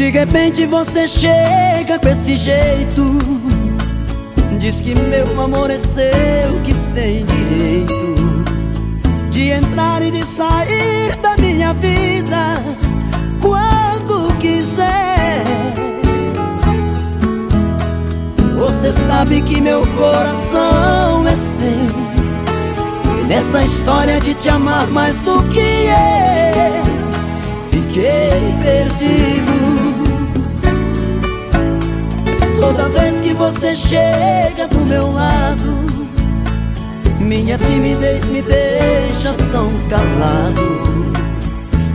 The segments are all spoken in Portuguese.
De repente você chega com esse jeito. Diz que meu amor é seu, que tem direito De entrar e de sair da minha vida Quando quiser. Você sabe que meu coração é seu. Nessa história de te amar mais do que eu Fiquei perdido Toda vez que você chega do meu lado Minha timidez me deixa tão calado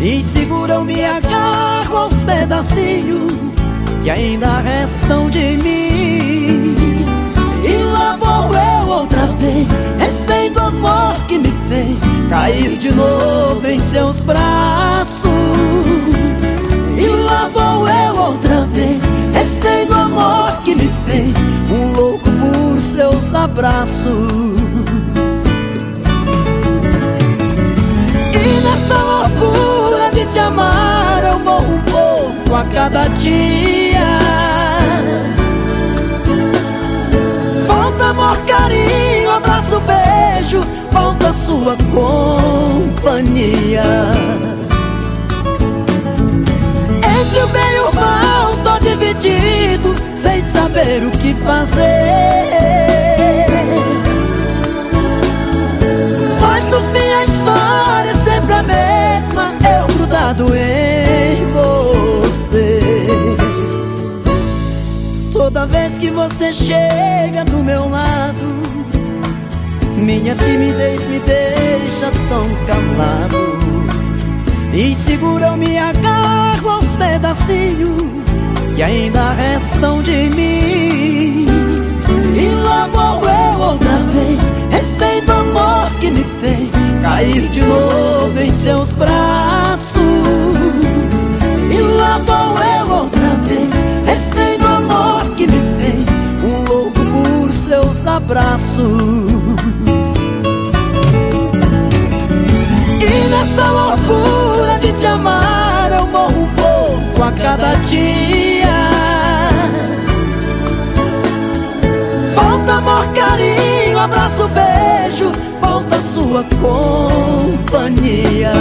Inseguro eu me agarro aos pedacinhos Que ainda restam de mim. E lá vou eu outra vez Refém do amor que me fez Cair de novo em seus braços abraços. E nessa loucura de te amar Eu morro um pouco a cada dia. Falta amor, carinho, abraço, beijo Falta sua companhia. Entre o bem e o mal tô dividido Sem saber o que fazer você chega do meu lado. Minha timidez me deixa tão calado. Inseguro eu me agarro aos pedacinhos Que ainda restam de mim. E lá vou eu outra vez Refém do amor que me fez Cair de novo abraços E nessa loucura de te amar Eu morro um pouco a cada dia. Falta amor, carinho, abraço, beijo Falta sua companhia.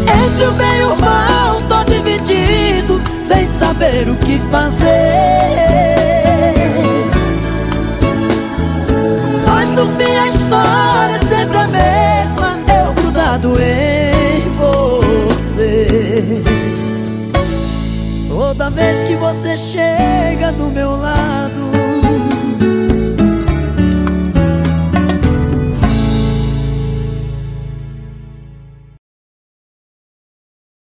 Entre o bem e o mal tô dividido Sem saber o que fazer vez que você chega do meu lado